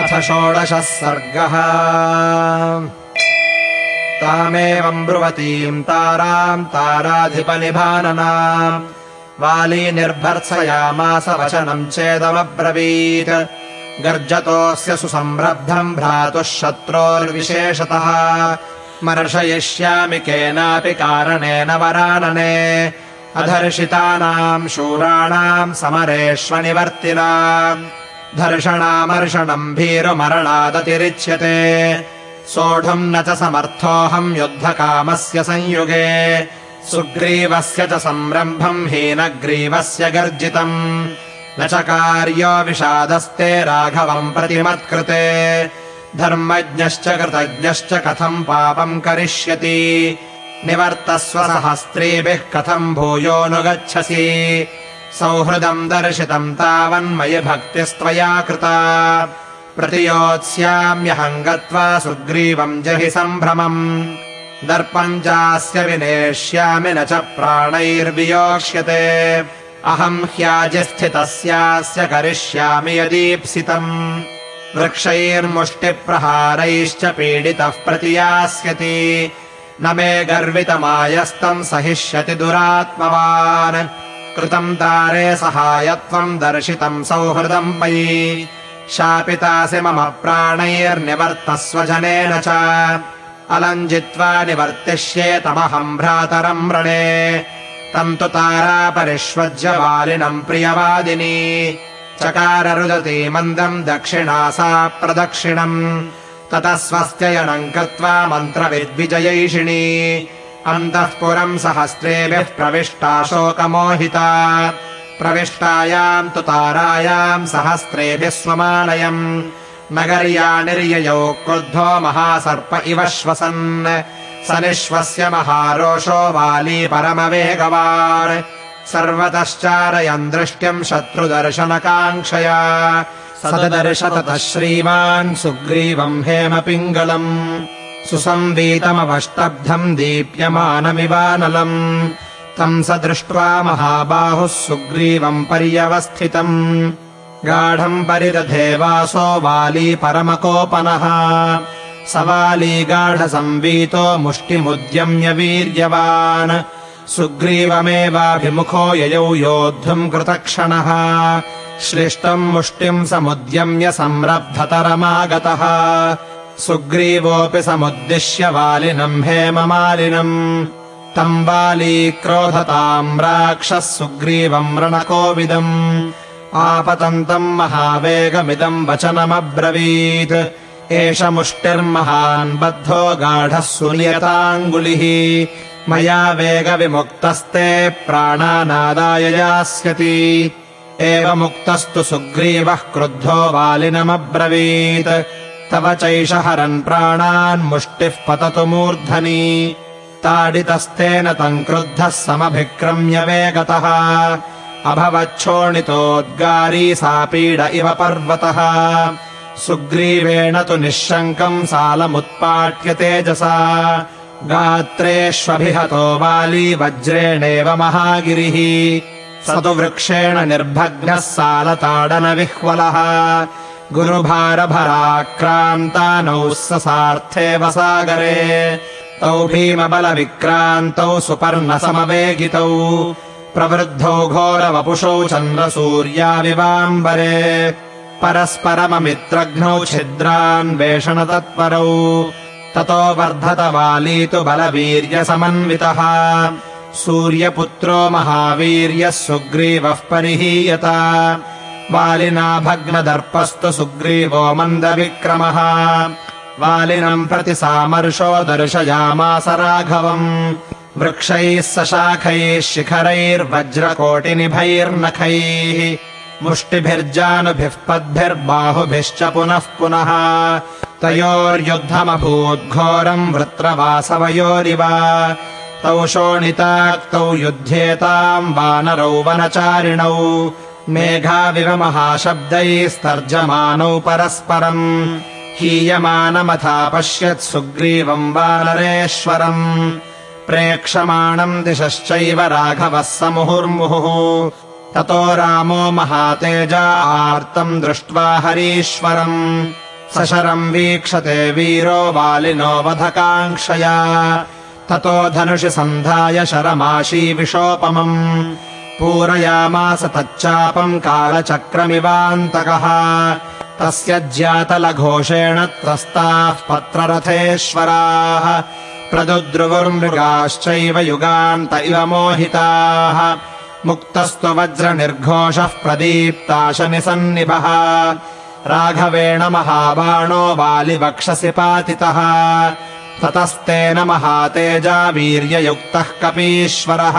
अथ षोडशः सर्गः। तामेवम् ब्रुवतीम् ताराम् ताराधिपनिभानना। वाली निर्भर्त्सयामास वचनम् चेदमब्रवीत्। गर्जतोऽस्य सुसम्रब्धम् भ्रातुः शत्रोर्विशेषतः। मर्शयिष्यामि केनापि कारणेन वरानने। अधर्षितानाम् शूराणाम् समरेष्वनिवर्तिना धर्षणामर्षणम् भीरुमरणादतिरिच्यते सोढुम् न च समर्थोऽहम् युद्धकामस्य संयुगे। सुग्रीवस्य च सम्रम्भम् हीनग्रीवस्य गर्जितम्। न च कार्यो विषादस्ते राघवम् प्रतिमत्कृते। धर्मज्ञश्च कृतज्ञश्च कथम् पापम् करिष्यति। निवर्तस्व सहस्त्रीभिः कथम् भूयोऽनुगच्छसि सौहृदम् दर्शितम् तावन्मयि भक्तिस्त्वया कृता। प्रतियोत्स्याम्यहम् गत्वा सुग्रीवम् जहि सम्भ्रमम्। दर्पम् चास्य विनेष्यामि न च प्राणैर्वियोक्ष्यते। अहम् ह्याजिस्थितस्यास्य करिष्यामि यदीप्सितम्। वृक्षैर्मुष्टिप्रहारैश्च पीडितः प्रतियास्यति। न मे गर्वितमायस्तम् सहिष्यति दुरात्मवान् कृतम् तारे सहायत्वम् दर्शितम् सौहृदम् मयि। शापितासि मम प्राणैर्निवर्तस्व जनेन च। अलम् जित्वा निवर्तिष्येतमहम् भ्रातरम् रणे तम् तु तारा परिष्वज्य वालिनम् प्रियवादिनी। चकार रुदती मन्दम् दक्षिणा सा प्रदक्षिणम्। ततः स्वस्त्ययनम् कृत्वा मन्त्रविद्विजयैषिणी अन्तःपुरम् सहस्रेभिः प्रविष्टा शोकमोहिता। प्रविष्टायाम् तु तारायाम् सहस्रेभिः स्वमालयम्। नगर्या निर्ययौ क्रुद्धो महासर्प इव श्वसन्। स निःश्वस्य महारोषो वाली परमवेगवान्। सर्वतश्चारयम् दृष्ट्यम् शत्रुदर्शनकाङ्क्षया। सददर्श ततः श्रीमान् सुग्रीवम् हेमपिङ्गलम् सुसंवीतमवष्टब्धम् दीप्यमानमिवानलम्। तम् स दृष्ट्वा महाबाहुः सुग्रीवम् पर्यवस्थितम्। गाढम् परिदधे वासो वाली परमकोपनः। स वाली गाढसंवीतो मुष्टिमुद्यम्य वीर्यवान्। सुग्रीवमेवाभिमुखो ययौ योद्धुम् कृतक्षणः। श्लिष्टम् मुष्टिम् समुद्यम्य संरब्धतरमागतः सुग्रीवोऽपि समुद्दिश्य वालिनम् हेममालिनम्। तम् वाली क्रोधताम् राक्षः सुग्रीवम् रणकोविदम्। आपतन्तम् महावेगमिदम् वचनमब्रवीत्। एष मुष्टिर्महान् बद्धो गाढः सुनियताङ्गुलिः मया वेगविमुक्तस्ते प्राणानादाय यास्यति। एवमुक्तस्तु सुग्रीवः क्रुद्धो वालिनमब्रवीत् तव चैष हरन् प्राणान् मुष्टिः पततु मूर्धनि। ताडितस्तेन तम् क्रुद्धः समभिक्रम्य वेगतः। अभवच्छोणितोद्गारी सा पीड इव पर्वतः। सुग्रीवेण तु निःशङ्कम् सालमुत्पाट्य तेजसा। गात्रेष्वभिहतो वाली वज्रेणेव महागिरिः। स तु वृक्षेण निर्भग्नः सालताडनविह्वलः गुरुभारभराक्रान्तानौ ससार्थेव सागरे तौ भीमबलविक्रान्तौ सुपर्णसमवेगितौ प्रवृद्धौ घोरवपुषौ चन्द्रसूर्याविवाम्बरे परस्परममित्रघ्नौ छिद्रान्वेषणतत्परौ ततो वर्धत वाली तु बलवीर्यसमन्वितः सूर्यपुत्रो महावीर्यः सुग्रीवः परिहीयत वालिना भग्नदर्पस्तु सुग्रीवो मन्दविक्रमः। वालिनम् प्रति सामर्शो दर्शयामास राघवम् वृक्षैः सशाखैः शिखरैर्वज्रकोटिनिभैर्नखैः। मुष्टिभिर्जानुभिः पद्भिर्बाहुभिश्च पुनः पुनः। तयोर्युद्धमभूद्घोरम् वृत्रवासवयोरिव। तौ शोणिताक्तौ युध्येताम् वानरौ वनचारिणौ मेघाविव महाशब्दैस्तर्जमानौ परस्परम् हीयमानमथा पश्यत् सुग्रीवम् वानरेश्वरम् प्रेक्षमाणम् दिशश्चैव राघवः स मुहुर्मुहुः ततो रामो महातेजा आर्तम् दृष्ट्वा हरीश्वरम् सशरम् वीक्षते वीरो वालिनो वधकाङ्क्षया ततो धनुषि सन्धाय शरमाशीविषोपमम् पूरयामास तच्चापम् कालचक्रमिवान्तकः। तस्य ज्यातलघोषेण त्रस्ताः पत्ररथेश्वराः। प्रदुद्रुवुर्मृगाश्चैव युगान्त इव मोहिताः। मुक्तस्तु वज्रनिर्घोषः प्रदीप्ताशनिसन्निभः। राघवेण महाबाणो वालिवक्षसि पातितः। ततस्तेन महातेजा वीर्ययुक्तः कपीश्वरः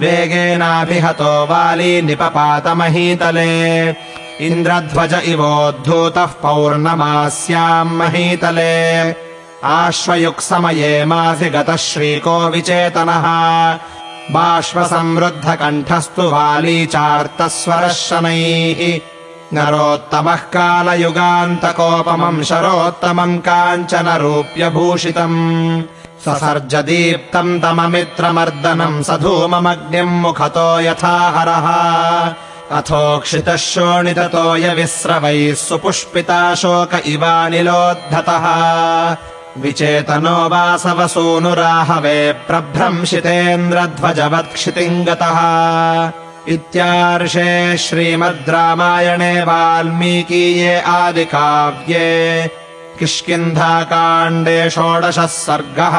वेगेनाभिहतो वाली निपपातमहीतले। इन्द्रध्वज इवोद्धूतः पौर्णमास्याम् महीतले। आश्वयुक्समये मासि गतः श्रीको विचेतनः। बाष्पसमृद्धकण्ठस्तु वाली चार्तस्वरः शनैः। नरोत्तमः कालयुगान्तकोपमम् शरोत्तमम् काञ्चनरूप्यभूषितम् ससर्जदीप्तम् तममित्रमर्दनम् स धूममग्निम् मुखतो यथा हरः। अथोक्षितः शोणिततोयविस्रवैः सुपुष्पिता शोक इवानिलोद्धतः। विचेतनो वासवसूनुराहवे प्रभ्रंशितेन्द्रध्वजवत्क्षितिम् गतः इत्यार्षे श्रीमद् रामायणे वाल्मीकीये आदिकाव्ये किष्किन्धाकाण्डे षोडशः सर्गः